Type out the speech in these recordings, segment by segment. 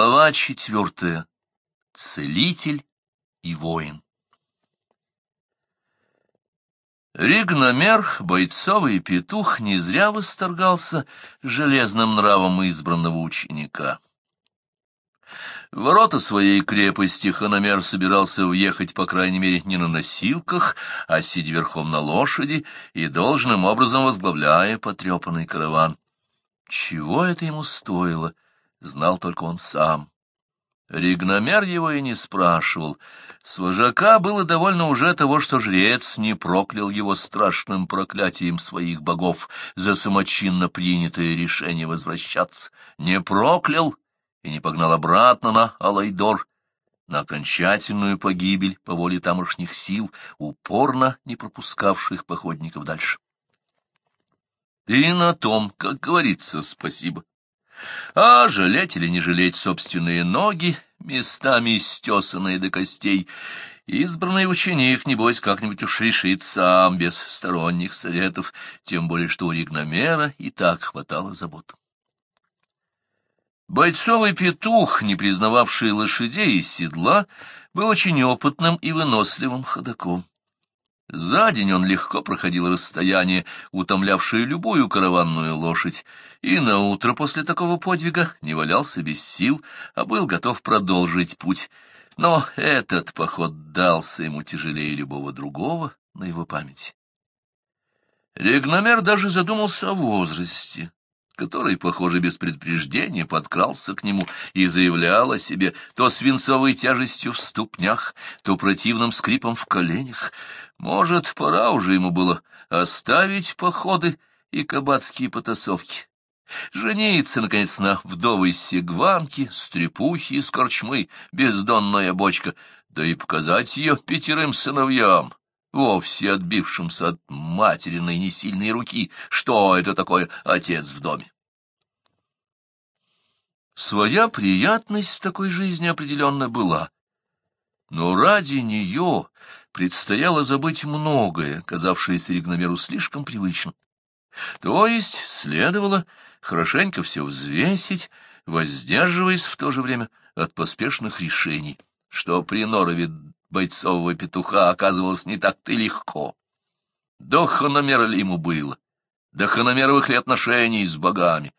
Глава четвертая. Целитель и воин. Ригномер, бойцовый петух, не зря восторгался железным нравом избранного ученика. В ворота своей крепости Хономер собирался въехать, по крайней мере, не на носилках, а сидя верхом на лошади и должным образом возглавляя потрепанный караван. Чего это ему стоило, знал только он сам. Ригномер его и не спрашивал. С вожака было довольно уже того, что жрец не проклял его страшным проклятием своих богов за самочинно принятое решение возвращаться. Не проклял и не погнал обратно на Алайдор, на окончательную погибель по воле тамошних сил, упорно не пропускавших походников дальше. И на том, как говорится, спасибо. А жалеть или не жалеть собственные ноги, местами стесанные до костей, избранный ученик, небось, как-нибудь уж решит сам, без сторонних советов, тем более что у Ригномера и так хватало забот. Бойцовый петух, не признававший лошадей из седла, был очень опытным и выносливым ходоком. За день он легко проходил расстояние, утомлявшее любую караванную лошадь, и на утро после такого подвига не валялся без сил, а был готов продолжить путь. Но этот поход дался ему тяжелее любого другого на его память. Регномер даже задумался о возрасте который, похоже, без предупреждения подкрался к нему и заявлял о себе то свинцовой тяжестью в ступнях, то противным скрипом в коленях. Может, пора уже ему было оставить походы и кабацкие потасовки. Жениться, наконец, на вдовой сегванке, стрепухи из корчмы, бездонная бочка, да и показать ее пятерым сыновьям, вовсе отбившимся от материной несильной руки, что это такое отец в доме. Своя приятность в такой жизни определенно была, но ради нее предстояло забыть многое, казавшееся Ригномеру слишком привычным. То есть следовало хорошенько все взвесить, воздерживаясь в то же время от поспешных решений, что при норове бойцового петуха оказывалось не так-то легко. До хономера ли ему было? До хономеровых ли отношений с богами?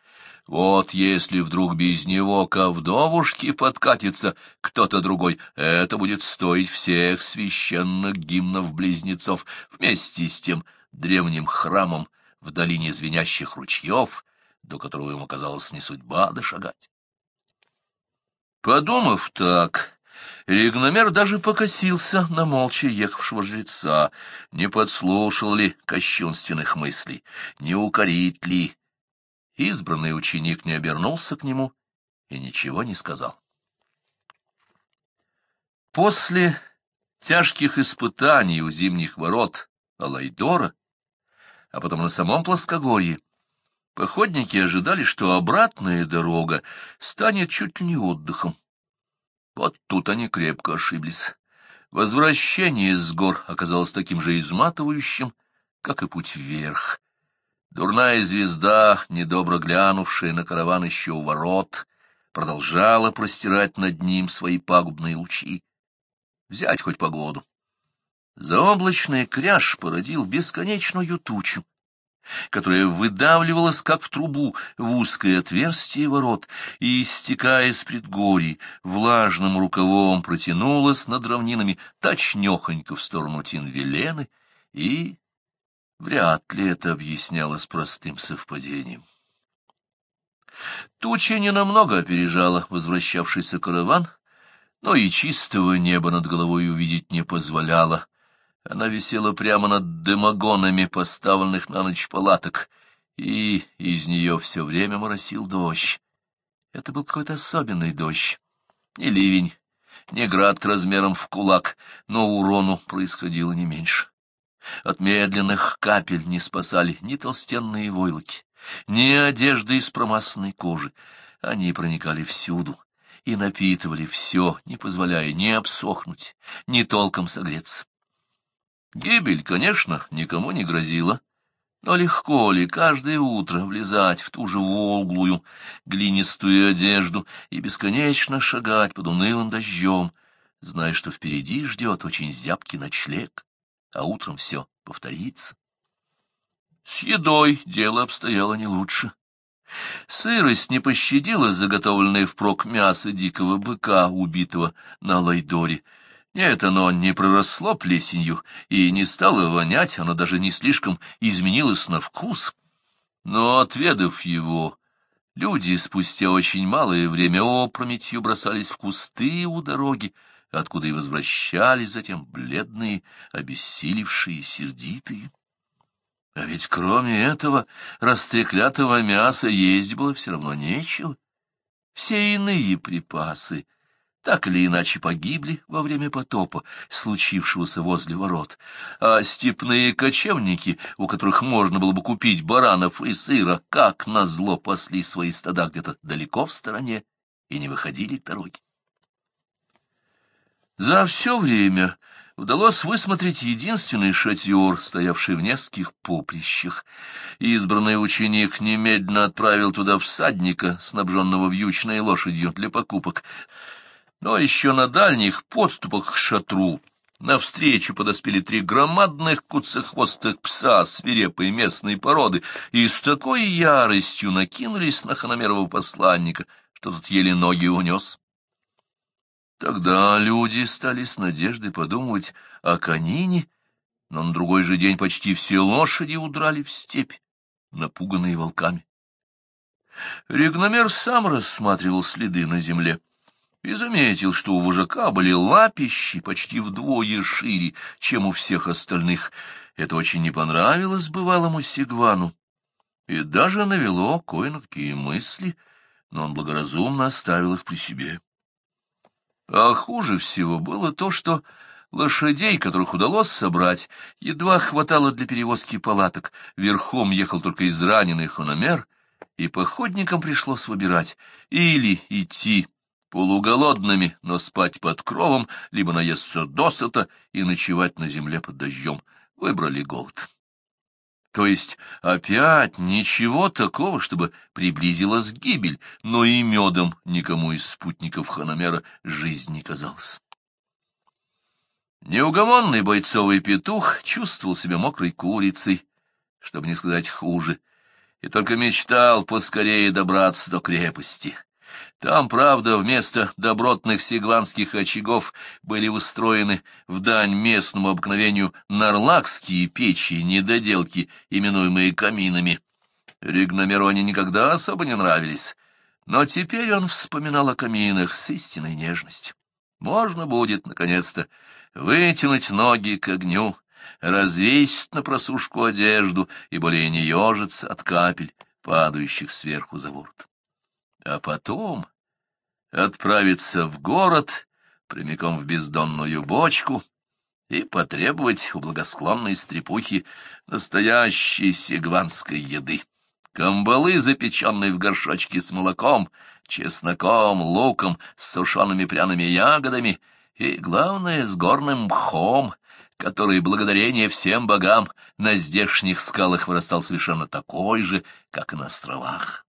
Вот если вдруг без него ко вдовушке подкатится кто-то другой, это будет стоить всех священных гимнов-близнецов вместе с тем древним храмом в долине звенящих ручьев, до которого ему казалось не судьба дошагать. Подумав так, Ригномер даже покосился на молча ехавшего жреца, не подслушал ли кощунственных мыслей, не укорит ли. Избранный ученик не обернулся к нему и ничего не сказал. После тяжких испытаний у зимних ворот Алайдора, а потом на самом плоскогорье, походники ожидали, что обратная дорога станет чуть ли не отдыхом. Вот тут они крепко ошиблись. Возвращение с гор оказалось таким же изматывающим, как и путь вверх. Дурная звезда, недобро глянувшая на караван еще у ворот, продолжала простирать над ним свои пагубные лучи. Взять хоть погоду. Заоблачный кряж породил бесконечную тучу, которая выдавливалась, как в трубу, в узкое отверстие ворот, и, истекая с предгорий, влажным рукавом протянулась над равнинами точнёхонько в сторону Тинвелены, и вряд ли это объяснялось простым совпадением. Туча ненамного опережала возвращавшийся караван, но и чистого неба над головой увидеть не позволяла, она висела прямо над дымогонами поставленных на ночь палаток, и из нее все время моросил дождь. Это был какой-то особенный дождь. Не ливень, не град размером в кулак, но урону происходило не меньше. От медленных капель не спасали ни толстенные войлоки, ни одежды из промасленной кожи. Они проникали всюду и напитывали все, не позволяя ни обсохнуть, ни толком согреться. Гибель, конечно, никому не грозила, Но легко ли каждое утро влезать в ту же волглую, глинистую одежду и бесконечно шагать под унылым дождем, зная, что впереди ждет очень зябкий ночлег, а утром все повторится? С едой дело обстояло не лучше. Сырость не пощадила заготовленное впрок мясо дикого быка, убитого на Лайдоре, нет, оно не проросло плесенью и не стало вонять, оно даже не слишком изменилось на вкус. Но, отведав его, люди спустя очень малое время опрометью бросались в кусты у дороги, откуда и возвращались затем бледные, обессилевшие, сердитые. А ведь кроме этого растреклятого мяса есть было все равно нечего. Все иные припасы — так или иначе погибли во время потопа, случившегося возле ворот, а степные кочевники, у которых можно было бы купить баранов и сыра, как назло пасли свои стада где-то далеко в стороне и не выходили к дороге. За все время удалось высмотреть единственный шатер, стоявший в нескольких поприщах. Избранный ученик немедленно отправил туда всадника, снабженного вьючной лошадью для покупок, но еще на дальних подступах к шатру навстречу подоспели три громадных куцехвостых пса свирепой местной породы и с такой яростью накинулись на Ханамерова посланника, что тот еле ноги унес. Тогда люди стали с надеждой подумывать о конине, но на другой же день почти все лошади удрали в степь, напуганные волками. Регномер сам рассматривал следы на земле и заметил, что у вожака были лапищи почти вдвое шире, чем у всех остальных. Это очень не понравилось бывалому Сигвану и даже навело кое на какие мысли, но он благоразумно оставил их при себе. А хуже всего было то, что лошадей, которых удалось собрать, едва хватало для перевозки палаток, верхом ехал только израненный хономер, и походникам пришлось выбирать или идти полуголодными, но спать под кровом, либо наесться досыта и ночевать на земле под дождем. Выбрали голод. То есть опять ничего такого, чтобы приблизилась гибель, но и медом никому из спутников Ханомера жизнь не казалась. Неугомонный бойцовый петух чувствовал себя мокрой курицей, чтобы не сказать хуже, и только мечтал поскорее добраться до крепости — там, правда, вместо добротных сигванских очагов были устроены в дань местному обыкновению нарлакские печи, недоделки, именуемые каминами. Ригномеру они никогда особо не нравились, но теперь он вспоминал о каминах с истинной нежностью. Можно будет, наконец-то, вытянуть ноги к огню, развесить на просушку одежду и более не ежиться от капель, падающих сверху за ворот а потом отправиться в город прямиком в бездонную бочку и потребовать у благосклонной стрепухи настоящей сигванской еды. Камбалы, запеченные в горшочке с молоком, чесноком, луком, с сушеными пряными ягодами и, главное, с горным мхом, который, благодарение всем богам, на здешних скалах вырастал совершенно такой же, как и на островах.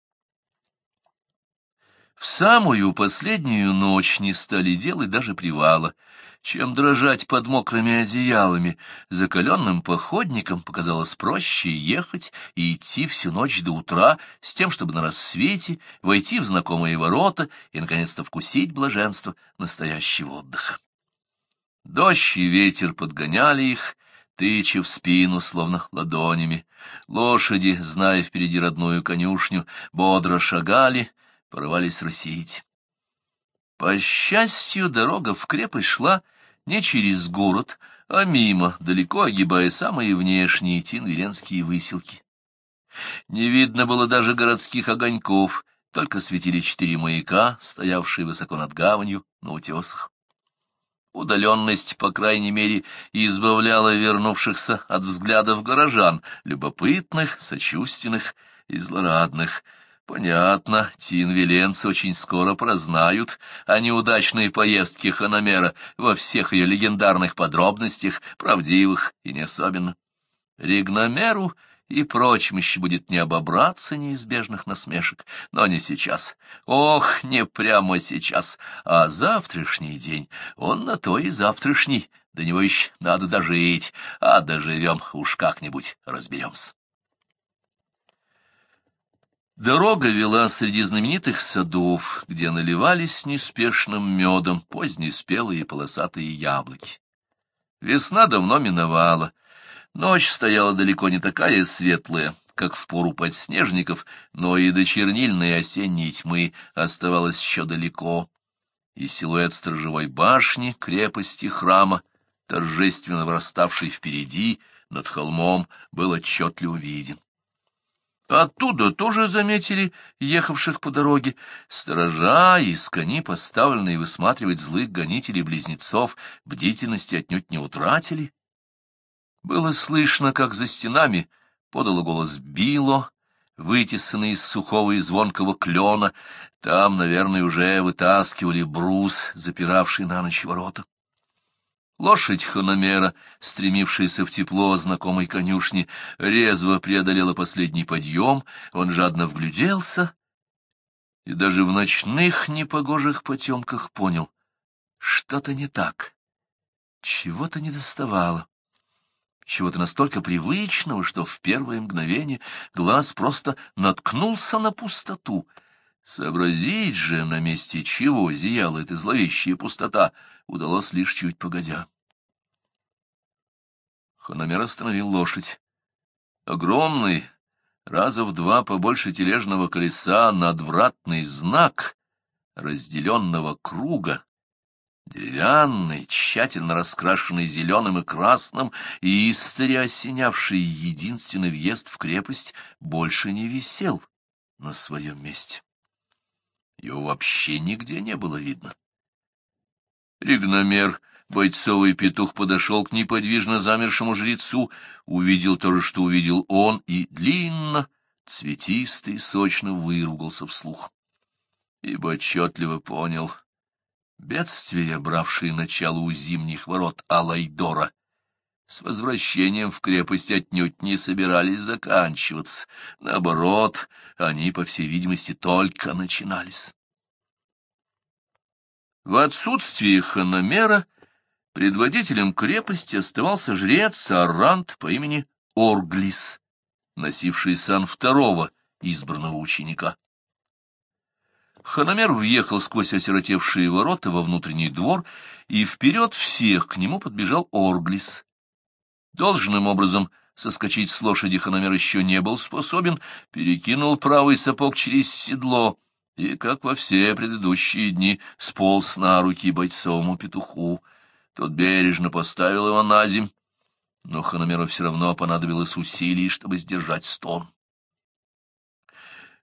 В самую последнюю ночь не стали делать даже привала. Чем дрожать под мокрыми одеялами, закаленным походникам показалось проще ехать и идти всю ночь до утра, с тем, чтобы на рассвете войти в знакомые ворота и, наконец-то, вкусить блаженство настоящего отдыха. Дождь и ветер подгоняли их, тыча в спину, словно ладонями. Лошади, зная впереди родную конюшню, бодро шагали, порывались рысить. По счастью, дорога в крепость шла не через город, а мимо, далеко огибая самые внешние тинверенские выселки. Не видно было даже городских огоньков, только светили четыре маяка, стоявшие высоко над гаванью на утесах. Удаленность, по крайней мере, избавляла вернувшихся от взглядов горожан, любопытных, сочувственных и злорадных — Понятно, тинвиленцы очень скоро прознают о неудачной поездке Ханамера во всех ее легендарных подробностях, правдивых и не особенно. Ригномеру и прочим еще будет не обобраться неизбежных насмешек, но не сейчас. Ох, не прямо сейчас, а завтрашний день, он на то и завтрашний, до него еще надо дожить, а доживем, уж как-нибудь разберемся. Дорога вела среди знаменитых садов, где наливались неспешным медом позднеспелые полосатые яблоки. Весна давно миновала, ночь стояла далеко не такая светлая, как в пору подснежников, но и до чернильной осенней тьмы оставалось еще далеко, и силуэт сторожевой башни, крепости храма, торжественно выраставший впереди, над холмом, был отчетливо виден. Оттуда тоже заметили ехавших по дороге. Сторожа из кони, поставленные высматривать злых гонителей-близнецов, бдительности отнюдь не утратили. Было слышно, как за стенами подало голос Било, вытесанный из сухого и звонкого клена. Там, наверное, уже вытаскивали брус, запиравший на ночь ворота. Лошадь Хономера, стремившаяся в тепло знакомой конюшни, резво преодолела последний подъем, он жадно вгляделся и даже в ночных непогожих потемках понял — что-то не так, чего-то недоставало, чего-то настолько привычного, что в первое мгновение глаз просто наткнулся на пустоту — Сообразить же, на месте чего зияла эта зловещая пустота, удалось лишь чуть погодя. Хономер остановил лошадь. Огромный, раза в два побольше тележного колеса, надвратный знак разделенного круга, деревянный, тщательно раскрашенный зеленым и красным и истори осенявший единственный въезд в крепость, больше не висел на своем месте. Его вообще нигде не было видно. Ригномер, бойцовый петух, подошел к неподвижно замершему жрецу, увидел то же, что увидел он, и длинно, цветисто и сочно выругался вслух. Ибо отчетливо понял — бедствия, бравшие начало у зимних ворот Алайдора, с возвращением в крепость отнюдь не собирались заканчиваться. Наоборот, они, по всей видимости, только начинались. В отсутствие хономера предводителем крепости оставался жрец Арант по имени Орглис, носивший сан второго избранного ученика. Хономер въехал сквозь осиротевшие ворота во внутренний двор, и вперед всех к нему подбежал Орглис. Должным образом соскочить с лошади Хономер еще не был способен, перекинул правый сапог через седло и, как во все предыдущие дни, сполз на руки бойцовому петуху. Тот бережно поставил его на земь, но Хономеру все равно понадобилось усилий, чтобы сдержать стон.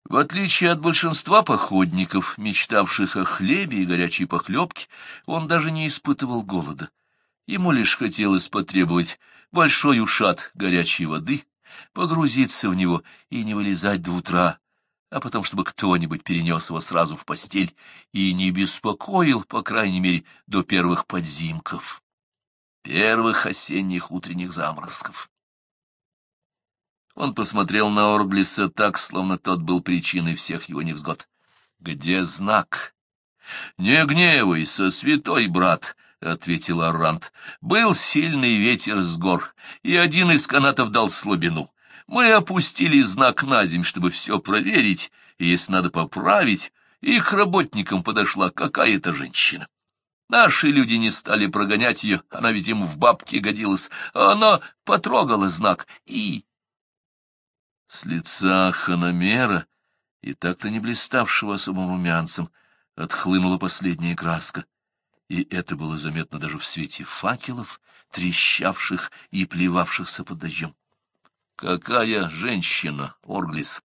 В отличие от большинства походников, мечтавших о хлебе и горячей похлебке, он даже не испытывал голода. Ему лишь хотелось потребовать большой ушат горячей воды, погрузиться в него и не вылезать до утра, а потом, чтобы кто-нибудь перенес его сразу в постель и не беспокоил, по крайней мере, до первых подзимков, первых осенних утренних заморозков. Он посмотрел на Орглиса так, словно тот был причиной всех его невзгод. «Где знак?» «Не гневайся, святой брат!» — ответил Арант. — Был сильный ветер с гор, и один из канатов дал слабину. Мы опустили знак на земь, чтобы все проверить, и, если надо поправить, и к работникам подошла какая-то женщина. Наши люди не стали прогонять ее, она ведь им в бабке годилась, а она потрогала знак и... С лица хономера, и так-то не блиставшего особым румянцем, отхлынула последняя краска и это было заметно даже в свете факелов, трещавших и плевавшихся под дождем. Какая женщина, Орглис!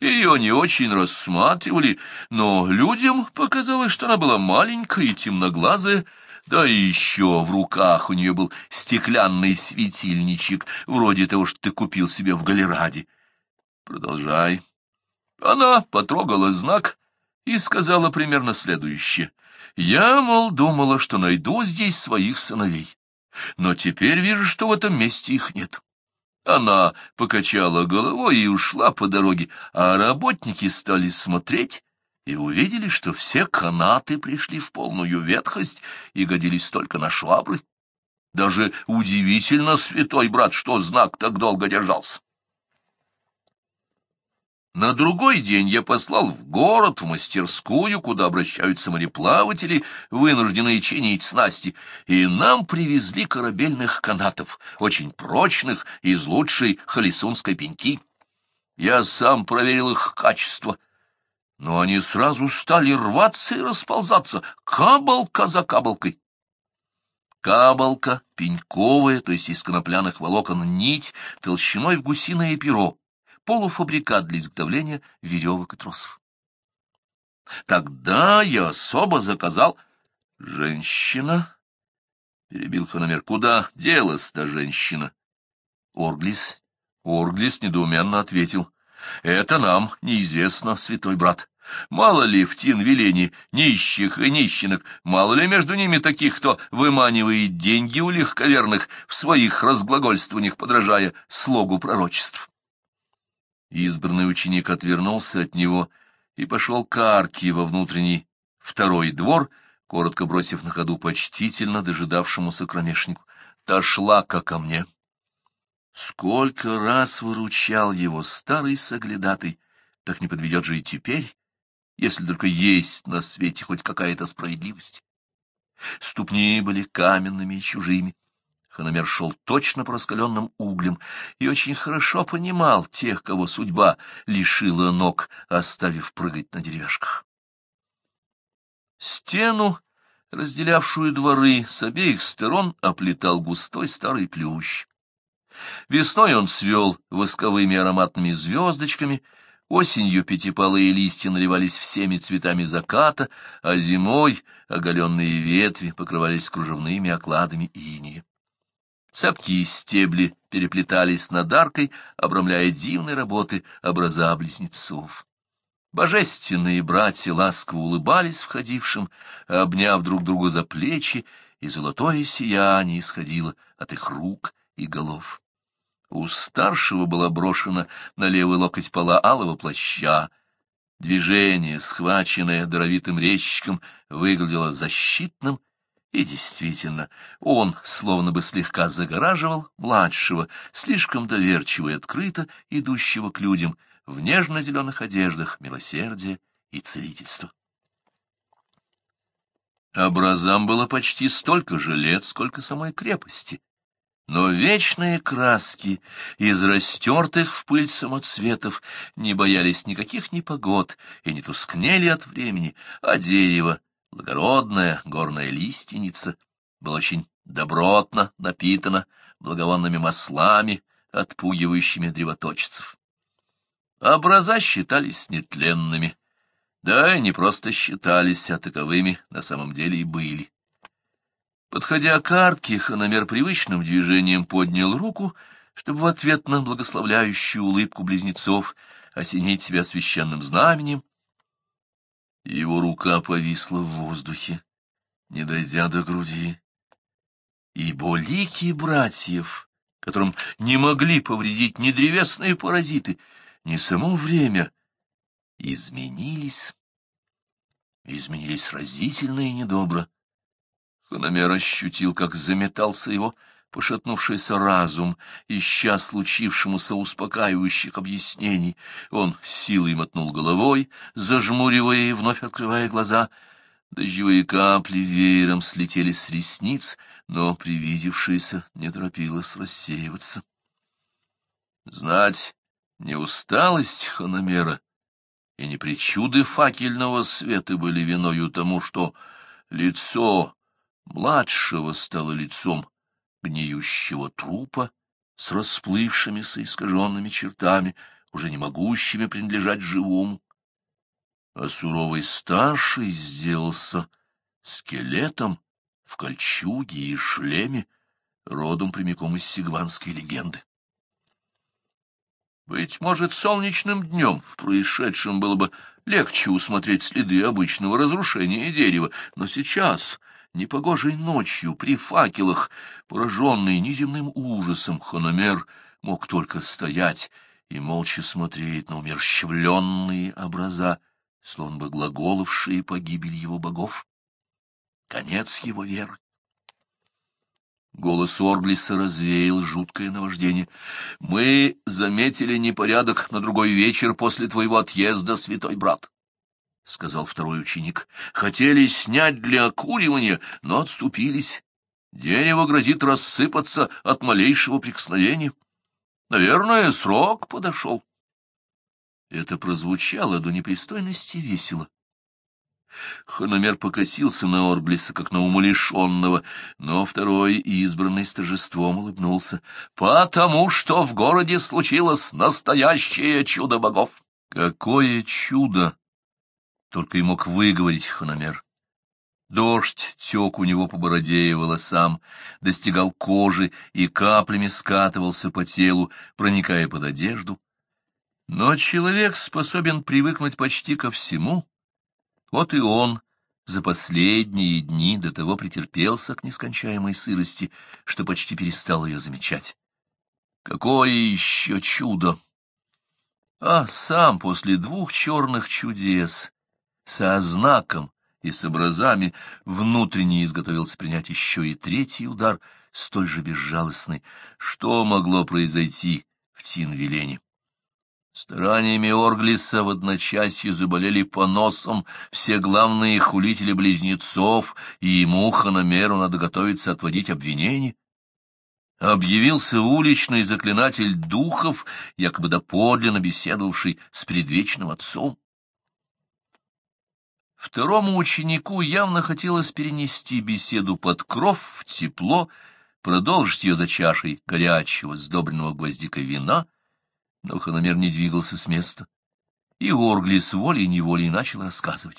Ее не очень рассматривали, но людям показалось, что она была маленькая и темноглазая, да и еще в руках у нее был стеклянный светильничек, вроде того, что ты купил себе в Галераде. Продолжай. Она потрогала знак и сказала примерно следующее. Я, мол, думала, что найду здесь своих сыновей, но теперь вижу, что в этом месте их нет. Она покачала головой и ушла по дороге, а работники стали смотреть и увидели, что все канаты пришли в полную ветхость и годились только на швабры. Даже удивительно, святой брат, что знак так долго держался. На другой день я послал в город, в мастерскую, куда обращаются мореплаватели, вынужденные чинить снасти, и нам привезли корабельных канатов, очень прочных, из лучшей холесунской пеньки. Я сам проверил их качество, но они сразу стали рваться и расползаться, кабалка за кабалкой. Кабалка, пеньковая, то есть из конопляных волокон нить, толщиной в гусиное перо, полуфабрикат для изготовления веревок и тросов. Тогда я особо заказал... Женщина? Перебил Хономер. Куда делась та женщина? Орглис. Орглис недоуменно ответил. Это нам неизвестно, святой брат. Мало ли в Тин-Велене нищих и нищенок, мало ли между ними таких, кто выманивает деньги у легковерных в своих разглагольствованиях, подражая слогу пророчеств. Избранный ученик отвернулся от него и пошел к арке во внутренний второй двор, коротко бросив на ходу почтительно дожидавшемуся кромешнику. Та шла, как ко мне. Сколько раз выручал его старый соглядатый, так не подведет же и теперь, если только есть на свете хоть какая-то справедливость. Ступни были каменными и чужими. Хономер шел точно по раскаленным углям и очень хорошо понимал тех, кого судьба лишила ног, оставив прыгать на деревяшках. Стену, разделявшую дворы, с обеих сторон оплетал густой старый плющ. Весной он свел восковыми ароматными звездочками — Осенью пятипалые листья наливались всеми цветами заката, а зимой оголенные ветви покрывались кружевными окладами инии. Цепки и стебли переплетались над аркой, обрамляя дивной работы образа близнецов. Божественные братья ласково улыбались входившим, обняв друг друга за плечи, и золотое сияние исходило от их рук и голов. У старшего была брошена на левый локоть пола алого плаща. Движение, схваченное даровитым резчиком, выглядело защитным, и действительно, он словно бы слегка загораживал младшего, слишком доверчиво и открыто идущего к людям в нежно-зеленых одеждах милосердия и целительства. Образам было почти столько же лет, сколько самой крепости, но вечные краски из растертых в пыль самоцветов не боялись никаких непогод и не тускнели от времени, а дерево, благородная горная лиственница, было очень добротно напитано благовонными маслами, отпугивающими древоточцев. Образа считались нетленными, да и не просто считались, а таковыми на самом деле и были. Подходя к арке, Хономер привычным движением поднял руку, чтобы в ответ на благословляющую улыбку близнецов осенить себя священным знаменем. Его рука повисла в воздухе, не дойдя до груди. И лики братьев, которым не могли повредить ни древесные паразиты, ни само время, изменились. Изменились разительно и недобро. Хономер ощутил, как заметался его пошатнувшийся разум, ища случившемуся успокаивающих объяснений. Он силой мотнул головой, зажмуривая и вновь открывая глаза. Дождевые капли веером слетели с ресниц, но привидевшееся не торопилось рассеиваться. Знать не усталость Хономера и не причуды факельного света были виною тому, что лицо младшего стало лицом гниющего трупа с расплывшимися искаженными чертами, уже не могущими принадлежать живому. А суровый старший сделался скелетом в кольчуге и шлеме, родом прямиком из сигванской легенды. Быть может, солнечным днем в происшедшем было бы легче усмотреть следы обычного разрушения дерева, но сейчас непогожей ночью при факелах, пораженный неземным ужасом, Хономер мог только стоять и молча смотреть на умерщвленные образа, словно бы глаголовшие погибель его богов. Конец его веры. Голос Орглиса развеял жуткое наваждение. «Мы заметили непорядок на другой вечер после твоего отъезда, святой брат», — сказал второй ученик. «Хотели снять для окуривания, но отступились. Дерево грозит рассыпаться от малейшего прикосновения. Наверное, срок подошел». Это прозвучало до непристойности весело. Хономер покосился на Орблиса, как на умалишенного, но второй, избранный с торжеством, улыбнулся. «Потому что в городе случилось настоящее чудо богов!» «Какое чудо!» — только и мог выговорить Хономер. Дождь тек у него по бороде и волосам, достигал кожи и каплями скатывался по телу, проникая под одежду. Но человек способен привыкнуть почти ко всему, вот и он за последние дни до того претерпелся к нескончаемой сырости, что почти перестал ее замечать. Какое еще чудо! А сам после двух черных чудес, со знаком и с образами, внутренне изготовился принять еще и третий удар, столь же безжалостный, что могло произойти в Тинвилене. Стараниями Орглиса в одночасье заболели поносом все главные хулители близнецов, и ему, Ханамеру, надо готовиться отводить обвинения. Объявился уличный заклинатель духов, якобы доподлинно беседовавший с предвечным отцом. Второму ученику явно хотелось перенести беседу под кров в тепло, продолжить ее за чашей горячего, сдобренного гвоздика вина — но Хономер не двигался с места, и Орглис волей-неволей начал рассказывать.